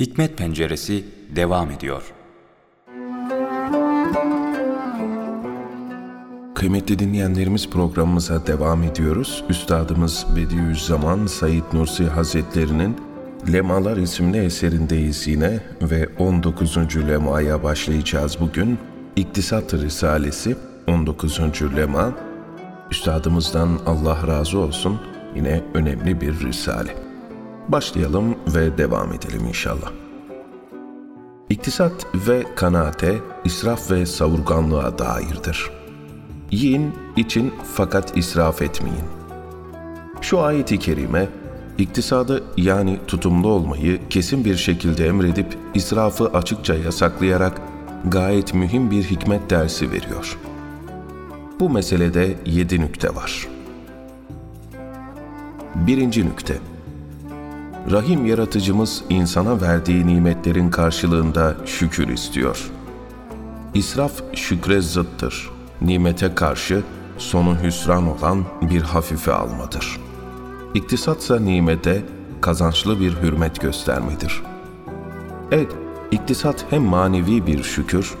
Hikmet Penceresi devam ediyor. Kıymetli dinleyenlerimiz programımıza devam ediyoruz. Üstadımız Bediüzzaman Said Nursi Hazretleri'nin Lemalar isimli eserindeyiz yine ve 19. lemaya başlayacağız bugün. İktisat Risalesi 19. lema. Üstadımızdan Allah razı olsun yine önemli bir risale. Başlayalım ve devam edelim inşallah. İktisat ve kanaate, israf ve savurganlığa dairdir. Yiyin, için fakat israf etmeyin. Şu ayeti kerime, iktisadı yani tutumlu olmayı kesin bir şekilde emredip israfı açıkça yasaklayarak gayet mühim bir hikmet dersi veriyor. Bu meselede yedi nükte var. Birinci nükte, Rahim yaratıcımız insana verdiği nimetlerin karşılığında şükür istiyor. İsraf şükre zıttır. Nimete karşı sonu hüsran olan bir hafife almadır. İktisatsa nimete kazançlı bir hürmet göstermedir. Evet, iktisat hem manevi bir şükür,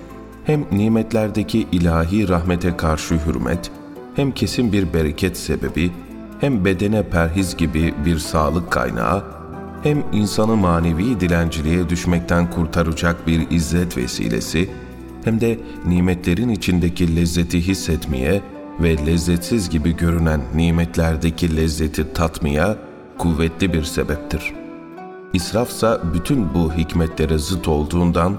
hem nimetlerdeki ilahi rahmete karşı hürmet, hem kesin bir bereket sebebi, hem bedene perhiz gibi bir sağlık kaynağı, hem insanı manevi dilenciliğe düşmekten kurtaracak bir izzet vesilesi, hem de nimetlerin içindeki lezzeti hissetmeye ve lezzetsiz gibi görünen nimetlerdeki lezzeti tatmaya kuvvetli bir sebeptir. İsrafsa bütün bu hikmetlere zıt olduğundan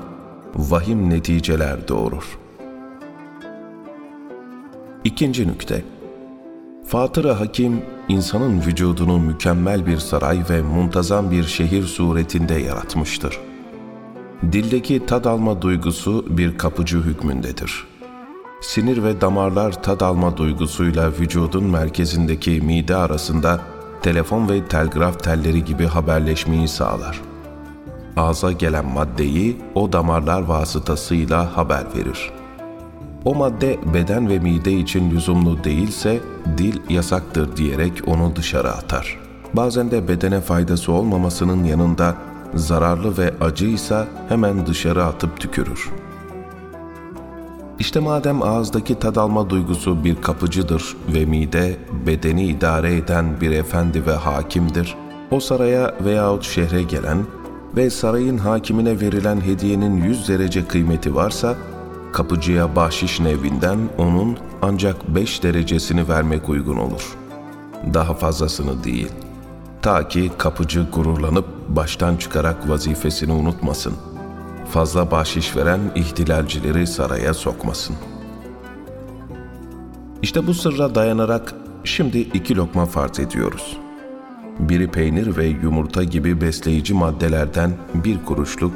vahim neticeler doğurur. İkinci nükte Fatır-ı Hakim, insanın vücudunu mükemmel bir saray ve muntazam bir şehir suretinde yaratmıştır. Dildeki tad alma duygusu bir kapıcı hükmündedir. Sinir ve damarlar tad alma duygusuyla vücudun merkezindeki mide arasında telefon ve telgraf telleri gibi haberleşmeyi sağlar. Ağza gelen maddeyi o damarlar vasıtasıyla haber verir.'' O madde beden ve mide için lüzumlu değilse dil yasaktır diyerek onu dışarı atar. Bazen de bedene faydası olmamasının yanında zararlı ve acıysa hemen dışarı atıp tükürür. İşte madem ağızdaki tad alma duygusu bir kapıcıdır ve mide bedeni idare eden bir efendi ve hakimdir, o saraya veyahut şehre gelen ve sarayın hakimine verilen hediyenin yüz derece kıymeti varsa, kapıcıya bahşiş nevinden onun ancak beş derecesini vermek uygun olur. Daha fazlasını değil. Ta ki kapıcı gururlanıp baştan çıkarak vazifesini unutmasın. Fazla bahşiş veren ihtilalcileri saraya sokmasın. İşte bu sırra dayanarak şimdi iki lokma farz ediyoruz. Biri peynir ve yumurta gibi besleyici maddelerden bir kuruşluk,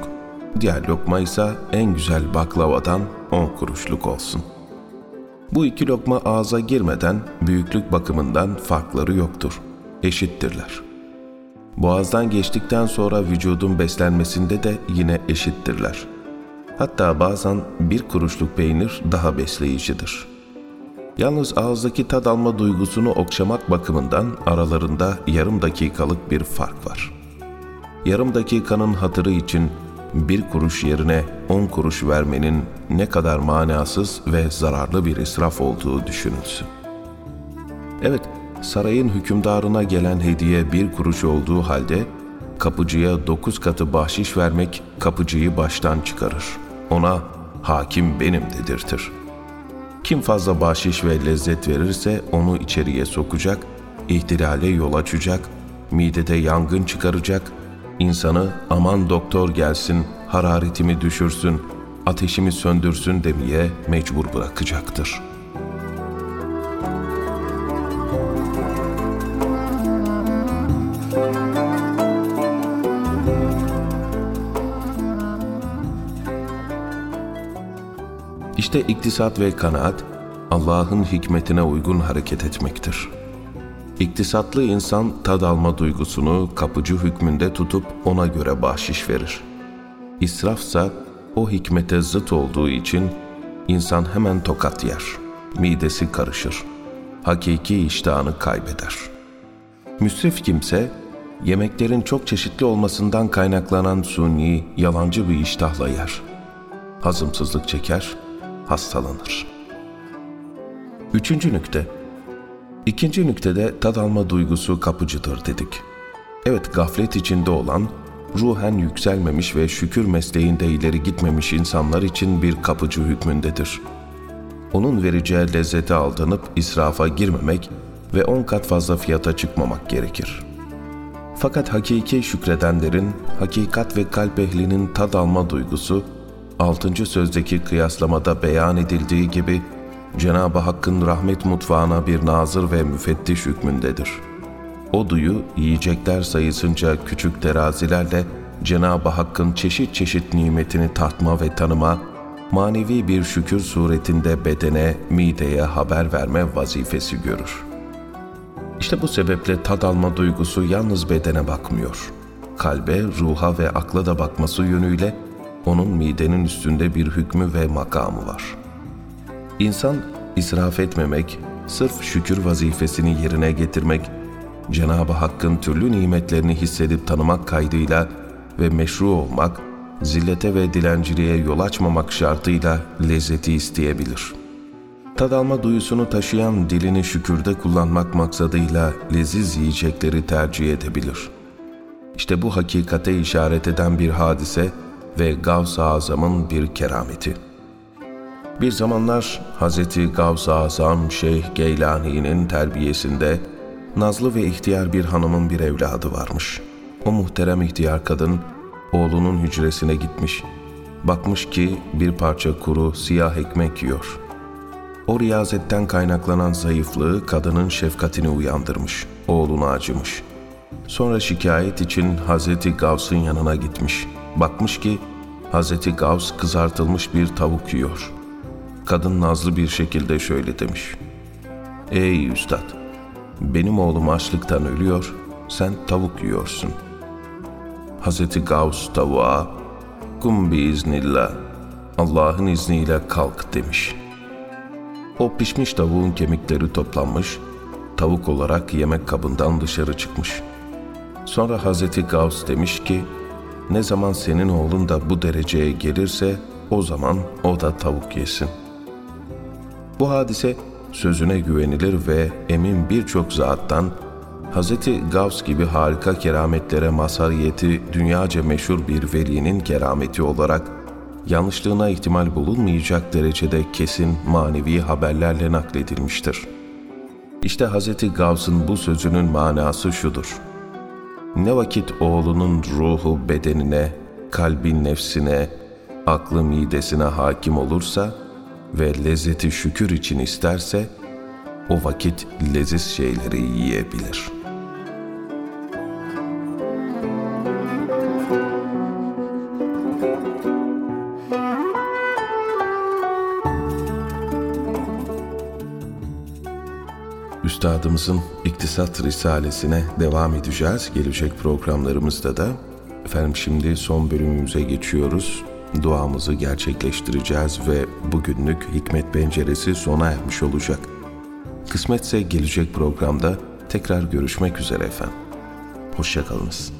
diğer lokma ise en güzel baklavadan on kuruşluk olsun. Bu iki lokma ağza girmeden büyüklük bakımından farkları yoktur. Eşittirler. Boğazdan geçtikten sonra vücudun beslenmesinde de yine eşittirler. Hatta bazen bir kuruşluk peynir daha besleyicidir. Yalnız ağızdaki tad alma duygusunu okşamak bakımından aralarında yarım dakikalık bir fark var. Yarım dakikanın hatırı için bir kuruş yerine on kuruş vermenin ne kadar manasız ve zararlı bir israf olduğu düşünülsün. Evet, sarayın hükümdarına gelen hediye bir kuruş olduğu halde, kapıcıya dokuz katı bahşiş vermek kapıcıyı baştan çıkarır. Ona hakim benim dedirtir. Kim fazla bahşiş ve lezzet verirse onu içeriye sokacak, ihtilale yol açacak, midede yangın çıkaracak, insanı aman doktor gelsin, hararetimi düşürsün, ateşimi söndürsün demeye mecbur bırakacaktır. İşte iktisat ve kanaat, Allah'ın hikmetine uygun hareket etmektir.'' İktisatlı insan tad alma duygusunu kapıcı hükmünde tutup ona göre bahşiş verir. İsrafsa o hikmete zıt olduğu için insan hemen tokat yer, midesi karışır, hakiki iştahını kaybeder. Müsrif kimse yemeklerin çok çeşitli olmasından kaynaklanan suni, yalancı bir iştahla yer. Hazımsızlık çeker, hastalanır. Üçüncü nükte. İkinci nüktede tad alma duygusu kapıcıdır dedik. Evet gaflet içinde olan, ruhen yükselmemiş ve şükür mesleğinde ileri gitmemiş insanlar için bir kapıcı hükmündedir. Onun vereceği lezzete aldanıp israfa girmemek ve on kat fazla fiyata çıkmamak gerekir. Fakat hakiki şükredenlerin, hakikat ve kalp ehlinin tad alma duygusu, 6. sözdeki kıyaslamada beyan edildiği gibi Cenab-ı Hakk'ın rahmet mutfağına bir nazır ve müfettiş hükmündedir. O duyu yiyecekler sayısınca küçük terazilerle Cenab-ı Hakk'ın çeşit çeşit nimetini tatma ve tanıma, manevi bir şükür suretinde bedene, mideye haber verme vazifesi görür. İşte bu sebeple tad alma duygusu yalnız bedene bakmıyor. Kalbe, ruha ve akla da bakması yönüyle onun midenin üstünde bir hükmü ve makamı var. İnsan israf etmemek, sırf şükür vazifesini yerine getirmek, Cenab-ı Hakk'ın türlü nimetlerini hissedip tanımak kaydıyla ve meşru olmak, zillete ve dilenciliğe yol açmamak şartıyla lezzeti isteyebilir. Tad alma duyusunu taşıyan dilini şükürde kullanmak maksadıyla leziz yiyecekleri tercih edebilir. İşte bu hakikate işaret eden bir hadise ve Gavs-ı Azam'ın bir kerameti. Bir zamanlar Hz. Gavs-ı Azam Şeyh Geylani'nin terbiyesinde nazlı ve ihtiyar bir hanımın bir evladı varmış. O muhterem ihtiyar kadın oğlunun hücresine gitmiş. Bakmış ki bir parça kuru siyah ekmek yiyor. O riyazetten kaynaklanan zayıflığı kadının şefkatini uyandırmış. Oğluna acımış. Sonra şikayet için Hazreti Gavs'ın yanına gitmiş. Bakmış ki Hazreti Gavs kızartılmış bir tavuk yiyor. Kadın nazlı bir şekilde şöyle demiş. Ey üstad! Benim oğlum açlıktan ölüyor, sen tavuk yiyorsun. Hazreti Gavs tavuğa, kum biiznillah, Allah'ın izniyle kalk demiş. O pişmiş tavuğun kemikleri toplanmış, tavuk olarak yemek kabından dışarı çıkmış. Sonra Hazreti Gavs demiş ki, ne zaman senin oğlun da bu dereceye gelirse o zaman o da tavuk yesin. Bu hadise sözüne güvenilir ve emin birçok zattan Hz. Gavs gibi harika kerametlere mazhariyeti dünyaca meşhur bir velinin kerameti olarak yanlışlığına ihtimal bulunmayacak derecede kesin manevi haberlerle nakledilmiştir. İşte Hz. Gavs'ın bu sözünün manası şudur. Ne vakit oğlunun ruhu bedenine, kalbin nefsine, aklı midesine hakim olursa ve lezzeti şükür için isterse, o vakit leziz şeyleri yiyebilir.'' Üstadımızın İktisat Risalesine devam edeceğiz. Gelecek programlarımızda da efendim şimdi son bölümümüze geçiyoruz. Duamızı gerçekleştireceğiz ve bugünlük Hikmet Penceresi sona ermiş olacak. Kısmetse gelecek programda tekrar görüşmek üzere efendim. Hoşçakalınız.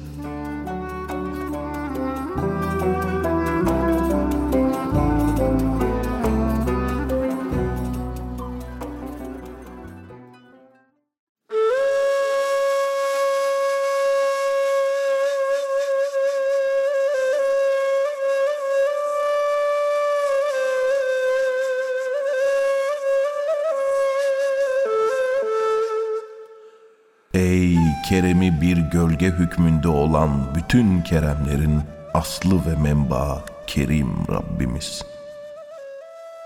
Keremi bir gölge hükmünde olan bütün keremlerin aslı ve menba Kerim Rabbimiz.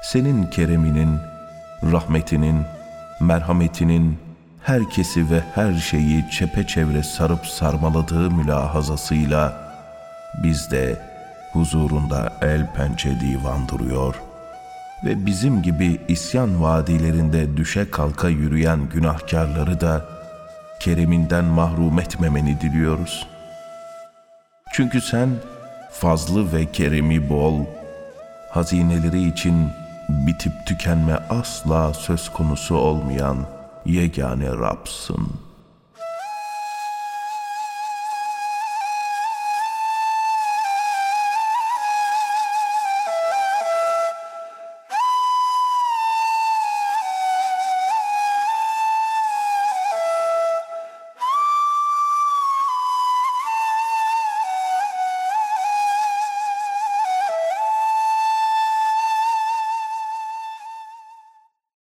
Senin kereminin, rahmetinin, merhametinin herkesi ve her şeyi çepeçevre sarıp sarmaladığı mülahazasıyla biz de huzurunda el pençe divan duruyor ve bizim gibi isyan vadilerinde düşe kalka yürüyen günahkarları da kereminden mahrum etmemeni diliyoruz. Çünkü sen fazlı ve keremi bol, hazineleri için bitip tükenme asla söz konusu olmayan yegane Rab'sın.''